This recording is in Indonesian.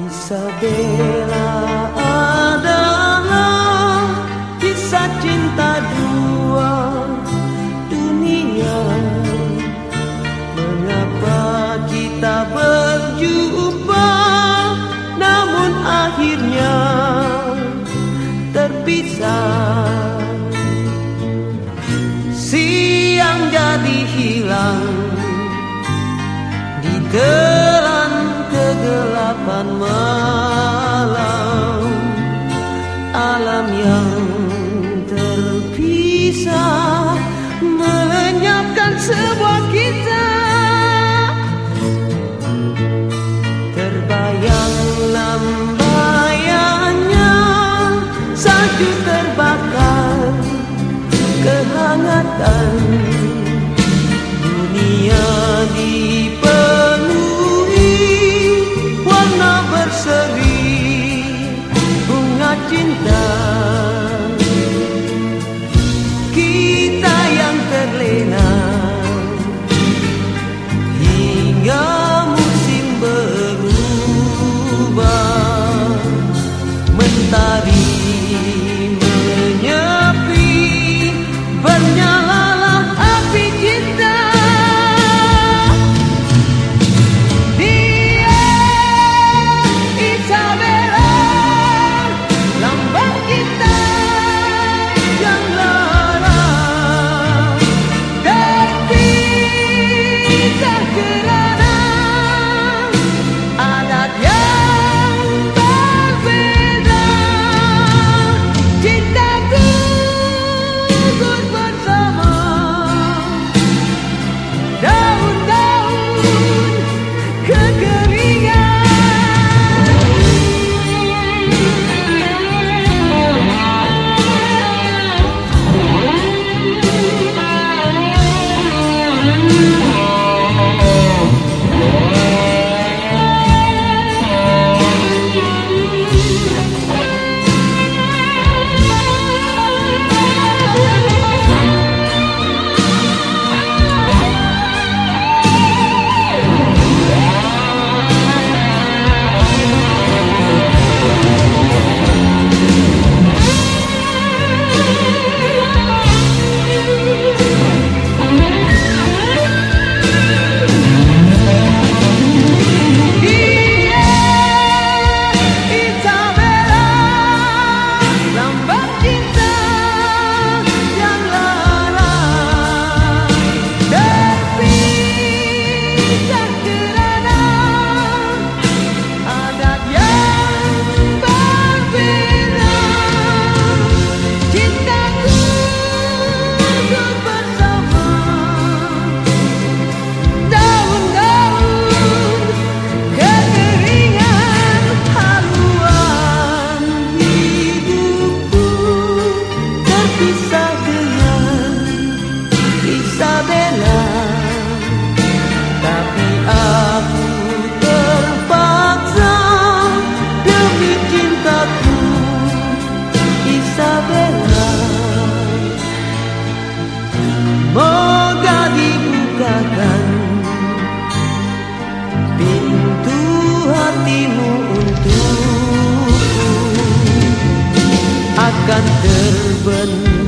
Isabella adalah kisah cinta dua dunia. Mengapa kita berjumpa namun akhirnya terpisah? Siang jadi hilang alam yang terpisah melenyapkan sebuah kita. Terbayang lambayanya satu terbakar kehangatan dunia di akan terbenam